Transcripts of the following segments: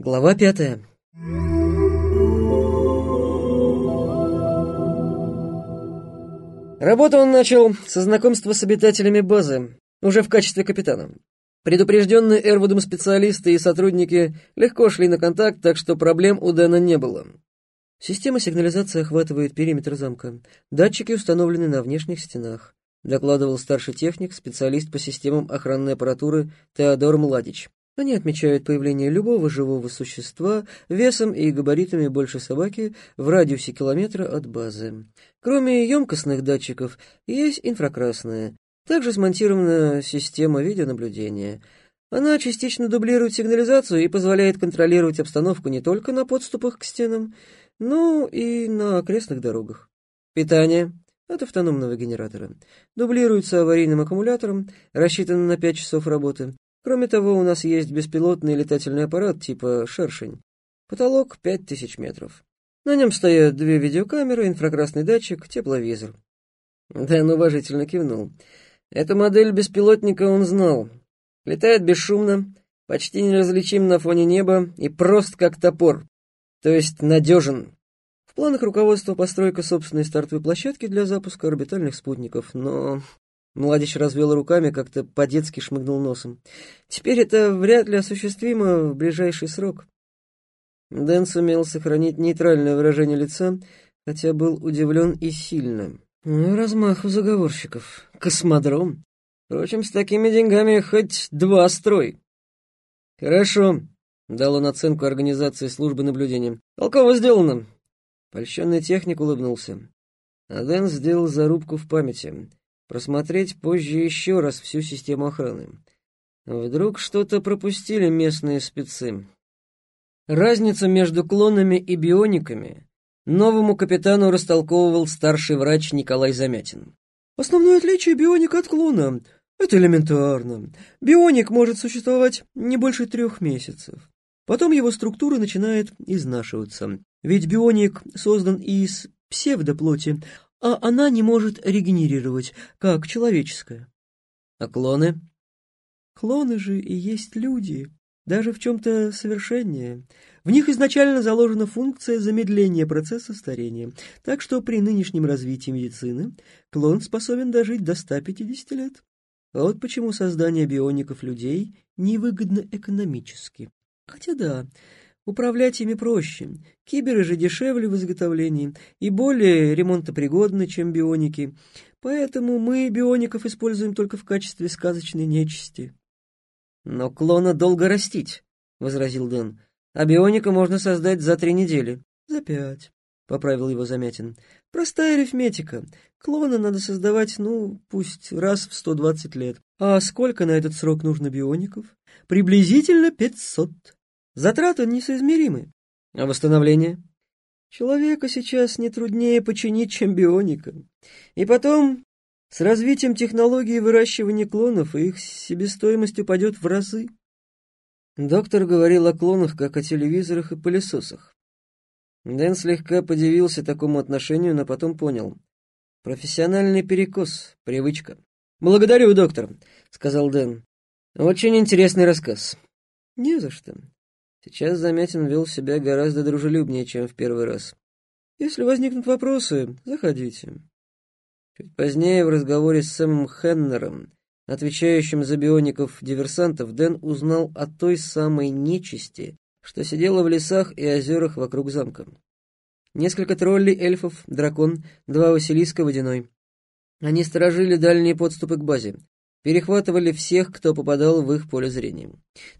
Глава пятая. Работу он начал со знакомства с обитателями базы, уже в качестве капитана. Предупрежденные Эрвудом специалисты и сотрудники легко шли на контакт, так что проблем у Дэна не было. Система сигнализации охватывает периметр замка. Датчики установлены на внешних стенах, докладывал старший техник, специалист по системам охранной аппаратуры Теодор Младич. Они отмечают появление любого живого существа весом и габаритами больше собаки в радиусе километра от базы. Кроме емкостных датчиков, есть инфракрасная. Также смонтирована система видеонаблюдения. Она частично дублирует сигнализацию и позволяет контролировать обстановку не только на подступах к стенам, но и на окрестных дорогах. Питание от автономного генератора. Дублируется аварийным аккумулятором, рассчитанным на 5 часов работы. Кроме того, у нас есть беспилотный летательный аппарат типа «Шершень». Потолок 5000 метров. На нем стоят две видеокамеры, инфракрасный датчик, тепловизор. Дэн уважительно кивнул. Эту модель беспилотника он знал. Летает бесшумно, почти неразличим на фоне неба и прост как топор, то есть надежен. В планах руководства постройка собственной стартовой площадки для запуска орбитальных спутников, но Младич развел руками, как-то по-детски шмыгнул носом. «Теперь это вряд ли осуществимо в ближайший срок». Дэн сумел сохранить нейтральное выражение лица, хотя был удивлен и сильно. Ну, размах у заговорщиков. Космодром. Впрочем, с такими деньгами хоть два строй. «Хорошо», — дал он оценку организации службы наблюдения. «Толково сделано». Польщенный техник улыбнулся. А Дэн сделал зарубку в памяти — просмотреть позже еще раз всю систему охраны. Вдруг что-то пропустили местные спецы. Разницу между клонами и биониками новому капитану растолковывал старший врач Николай Замятин. Основное отличие бионика от клона — это элементарно. Бионик может существовать не больше трех месяцев. Потом его структура начинает изнашиваться. Ведь бионик создан из псевдоплоти, а она не может регенерировать, как человеческая. А клоны? Клоны же и есть люди, даже в чем-то совершеннее. В них изначально заложена функция замедления процесса старения, так что при нынешнем развитии медицины клон способен дожить до 150 лет. Вот почему создание биоников людей невыгодно экономически. Хотя да, Управлять ими проще. Киберы же дешевле в изготовлении и более ремонтопригодны, чем бионики. Поэтому мы биоников используем только в качестве сказочной нечисти. «Но клона долго растить», — возразил Дэн. «А бионика можно создать за три недели». «За пять», — поправил его Замятин. «Простая арифметика. Клона надо создавать, ну, пусть раз в сто двадцать лет. А сколько на этот срок нужно биоников? Приблизительно пятьсот». Затраты несоизмеримы. А восстановление? Человека сейчас не труднее починить, чем бионика. И потом, с развитием технологии выращивания клонов, их себестоимость упадет в разы. Доктор говорил о клонах, как о телевизорах и пылесосах. Дэн слегка подивился такому отношению, но потом понял. Профессиональный перекос, привычка. «Благодарю, доктор», — сказал Дэн. «Очень интересный рассказ». «Не за что. Сейчас Замятин вел себя гораздо дружелюбнее, чем в первый раз. «Если возникнут вопросы, заходите». Чуть позднее в разговоре с Сэмом Хеннером, отвечающим за биоников-диверсантов, Дэн узнал о той самой нечисти, что сидела в лесах и озерах вокруг замка. Несколько троллей, эльфов, дракон, два Василиска водяной. Они сторожили дальние подступы к базе, перехватывали всех, кто попадал в их поле зрения.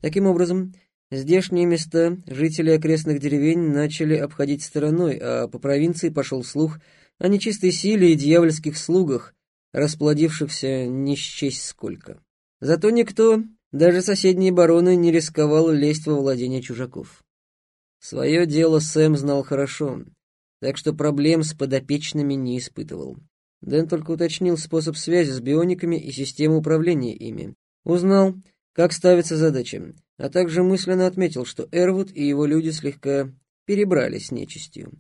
Таким образом, Здешние места жители окрестных деревень начали обходить стороной, а по провинции пошел слух о нечистой силе и дьявольских слугах, расплодившихся не счесть сколько. Зато никто, даже соседние бароны, не рисковал лезть во владение чужаков. Свое дело Сэм знал хорошо, так что проблем с подопечными не испытывал. Дэн только уточнил способ связи с биониками и систему управления ими. Узнал, как ставится задача, а также мысленно отметил, что Эрвуд и его люди слегка перебрали с нечистью.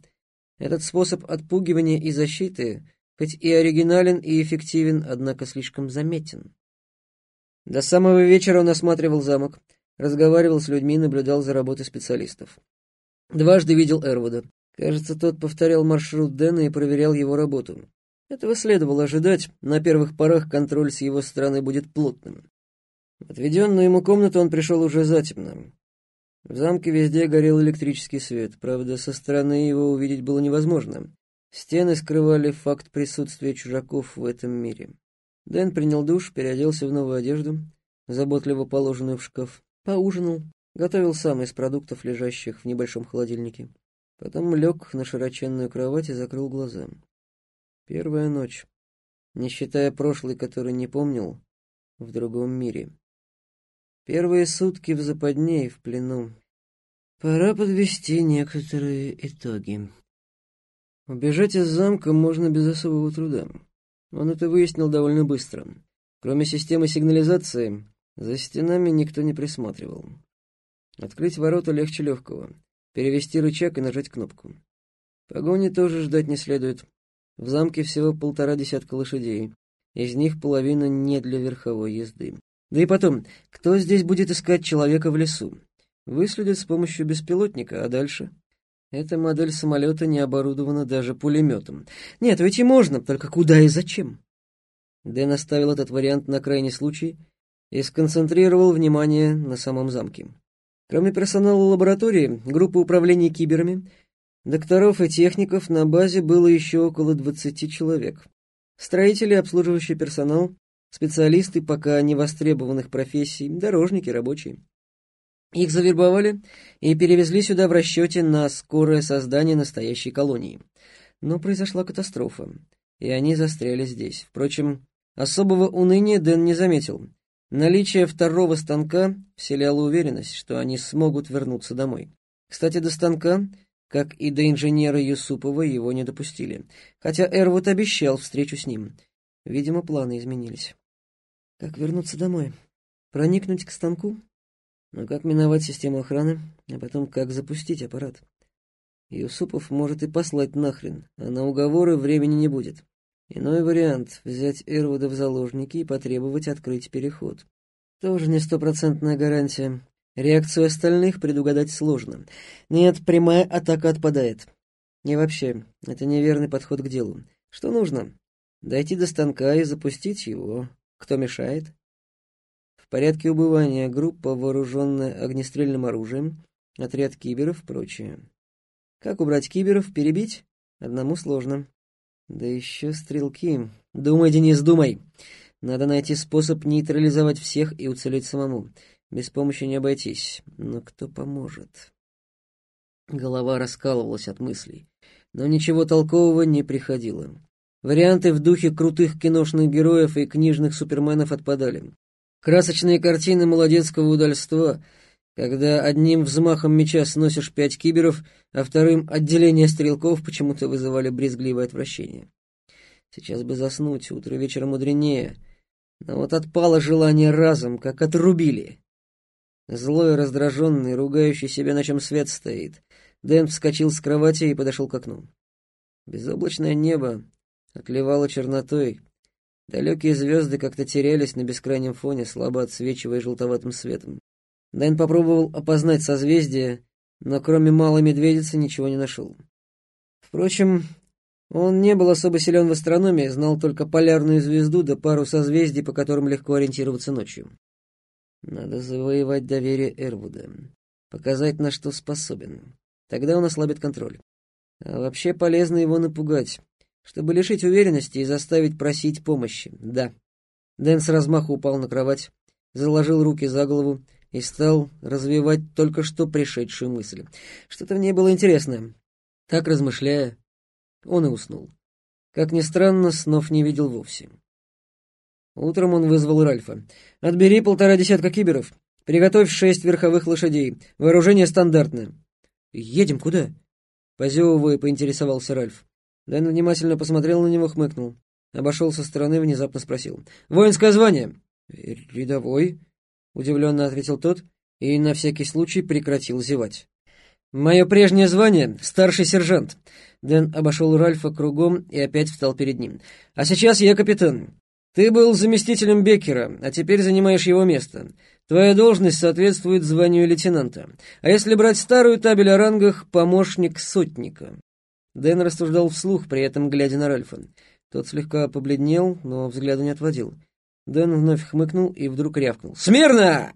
Этот способ отпугивания и защиты, хоть и оригинален и эффективен, однако слишком заметен. До самого вечера он осматривал замок, разговаривал с людьми, наблюдал за работой специалистов. Дважды видел Эрвуда. Кажется, тот повторял маршрут Дэна и проверял его работу. Этого следовало ожидать, на первых порах контроль с его стороны будет плотным. В отведенную ему комнату он пришел уже затемно. В замке везде горел электрический свет, правда, со стороны его увидеть было невозможно. Стены скрывали факт присутствия чужаков в этом мире. Дэн принял душ, переоделся в новую одежду, заботливо положенную в шкаф, поужинал, готовил сам из продуктов, лежащих в небольшом холодильнике. Потом лег на широченную кровать и закрыл глаза. Первая ночь, не считая прошлой, который не помнил, в другом мире. Первые сутки в западне и в плену. Пора подвести некоторые итоги. Убежать из замка можно без особого труда. Он это выяснил довольно быстро. Кроме системы сигнализации, за стенами никто не присматривал. Открыть ворота легче легкого. Перевести рычаг и нажать кнопку. Погони тоже ждать не следует. В замке всего полтора десятка лошадей. Из них половина не для верховой езды. Да и потом, кто здесь будет искать человека в лесу? Выследят с помощью беспилотника, а дальше? Эта модель самолета не оборудована даже пулеметом. Нет, ведь и можно, только куда и зачем? Дэн оставил этот вариант на крайний случай и сконцентрировал внимание на самом замке. Кроме персонала лаборатории, группы управления киберами, докторов и техников на базе было еще около 20 человек. Строители, обслуживающий персонал, специалисты пока не востребованных профессий, дорожники, рабочие. Их завербовали и перевезли сюда в расчете на скорое создание настоящей колонии. Но произошла катастрофа, и они застряли здесь. Впрочем, особого уныния Дэн не заметил. Наличие второго станка вселяло уверенность, что они смогут вернуться домой. Кстати, до станка, как и до инженера Юсупова, его не допустили. Хотя Эрвуд обещал встречу с ним. Видимо, планы изменились. Как вернуться домой? Проникнуть к станку? Но как миновать систему охраны, а потом как запустить аппарат? Юсупов может и послать нахрен, а на уговоры времени не будет. Иной вариант — взять Эрвуда в заложники и потребовать открыть переход. Тоже не стопроцентная гарантия. Реакцию остальных предугадать сложно. Нет, прямая атака отпадает. И вообще, это неверный подход к делу. Что нужно? Дойти до станка и запустить его. Кто мешает? В порядке убывания группа, вооруженная огнестрельным оружием, отряд киберов, прочее. Как убрать киберов, перебить? Одному сложно. Да еще стрелки. Думай, Денис, думай. Надо найти способ нейтрализовать всех и уцелеть самому. Без помощи не обойтись. Но кто поможет? Голова раскалывалась от мыслей, но ничего толкового не приходило. Варианты в духе крутых киношных героев и книжных суперменов отпадали. Красочные картины молодецкого удальства, когда одним взмахом меча сносишь пять киберов, а вторым отделение стрелков почему-то вызывали брезгливое отвращение. Сейчас бы заснуть, утро вечера мудренее. Но вот отпало желание разом, как отрубили. Злой, раздраженный, ругающий себя, на чем свет стоит. Дэн вскочил с кровати и подошел к окну. Безоблачное небо, отливало чернотой. Далекие звезды как-то терялись на бескрайнем фоне, слабо отсвечивая желтоватым светом. Дэн попробовал опознать созвездие, но кроме малой медведицы ничего не нашел. Впрочем, он не был особо силен в астрономии, знал только полярную звезду да пару созвездий, по которым легко ориентироваться ночью. Надо завоевать доверие Эрвуда, показать, на что способен. Тогда он ослабит контроль. А вообще полезно его напугать, чтобы лишить уверенности и заставить просить помощи. Да. Дэн с размаху упал на кровать, заложил руки за голову и стал развивать только что пришедшую мысль. Что-то в ней было интересное. Так размышляя, он и уснул. Как ни странно, снов не видел вовсе. Утром он вызвал Ральфа. «Отбери полтора десятка киберов. Приготовь шесть верховых лошадей. Вооружение стандартное». «Едем куда?» Позевывая, поинтересовался Ральф. Дэн внимательно посмотрел на него, хмыкнул. Обошел со стороны, внезапно спросил. «Воинское звание?» «Рядовой», — удивленно ответил тот и на всякий случай прекратил зевать. «Мое прежнее звание — старший сержант». Дэн обошел Ральфа кругом и опять встал перед ним. «А сейчас я капитан. Ты был заместителем Беккера, а теперь занимаешь его место. Твоя должность соответствует званию лейтенанта. А если брать старую табель о рангах, помощник сотника. Дэн рассуждал вслух, при этом глядя на Ральфа. Тот слегка побледнел, но взгляда не отводил. Дэн вновь хмыкнул и вдруг рявкнул. «Смирно!»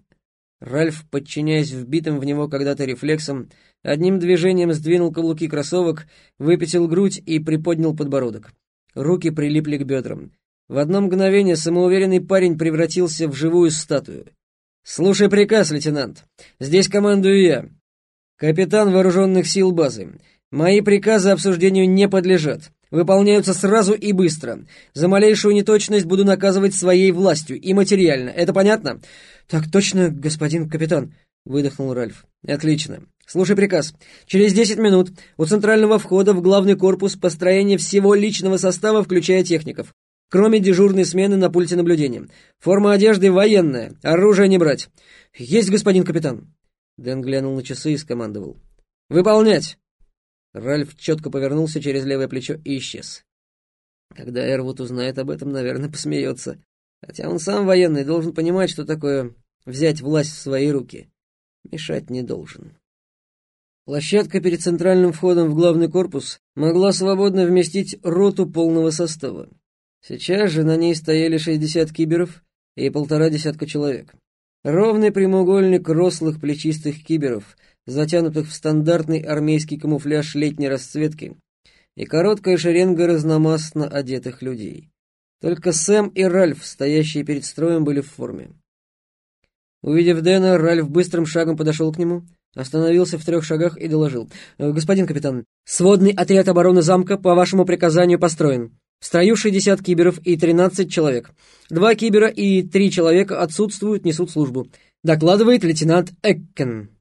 Ральф, подчиняясь вбитым в него когда-то рефлексам, одним движением сдвинул каблуки кроссовок, выпятил грудь и приподнял подбородок. Руки прилипли к бедрам. В одно мгновение самоуверенный парень превратился в живую статую. «Слушай приказ, лейтенант. Здесь командую я. Капитан вооруженных сил базы. Мои приказы обсуждению не подлежат. Выполняются сразу и быстро. За малейшую неточность буду наказывать своей властью и материально. Это понятно? Так точно, господин капитан, выдохнул Ральф. Отлично. Слушай приказ. Через 10 минут у центрального входа в главный корпус построение всего личного состава, включая техников. Кроме дежурной смены на пульте наблюдения. Форма одежды военная, оружие не брать. Есть, господин капитан. Дэн глянул на часы и скомандовал. «Выполнять!» Ральф четко повернулся через левое плечо и исчез. Когда Эрвуд узнает об этом, наверное, посмеется. Хотя он сам военный, должен понимать, что такое взять власть в свои руки. Мешать не должен. Площадка перед центральным входом в главный корпус могла свободно вместить роту полного состава. Сейчас же на ней стояли 60 киберов и полтора десятка человек. Ровный прямоугольник рослых плечистых киберов, затянутых в стандартный армейский камуфляж летней расцветки, и короткая шеренга разномастно одетых людей. Только Сэм и Ральф, стоящие перед строем, были в форме. Увидев Дэна, Ральф быстрым шагом подошел к нему, остановился в трех шагах и доложил. «Э, «Господин капитан, сводный отряд обороны замка по вашему приказанию построен. В строю 60 киберов и 13 человек. Два кибера и три человека отсутствуют, несут службу. Докладывает лейтенант Эккен».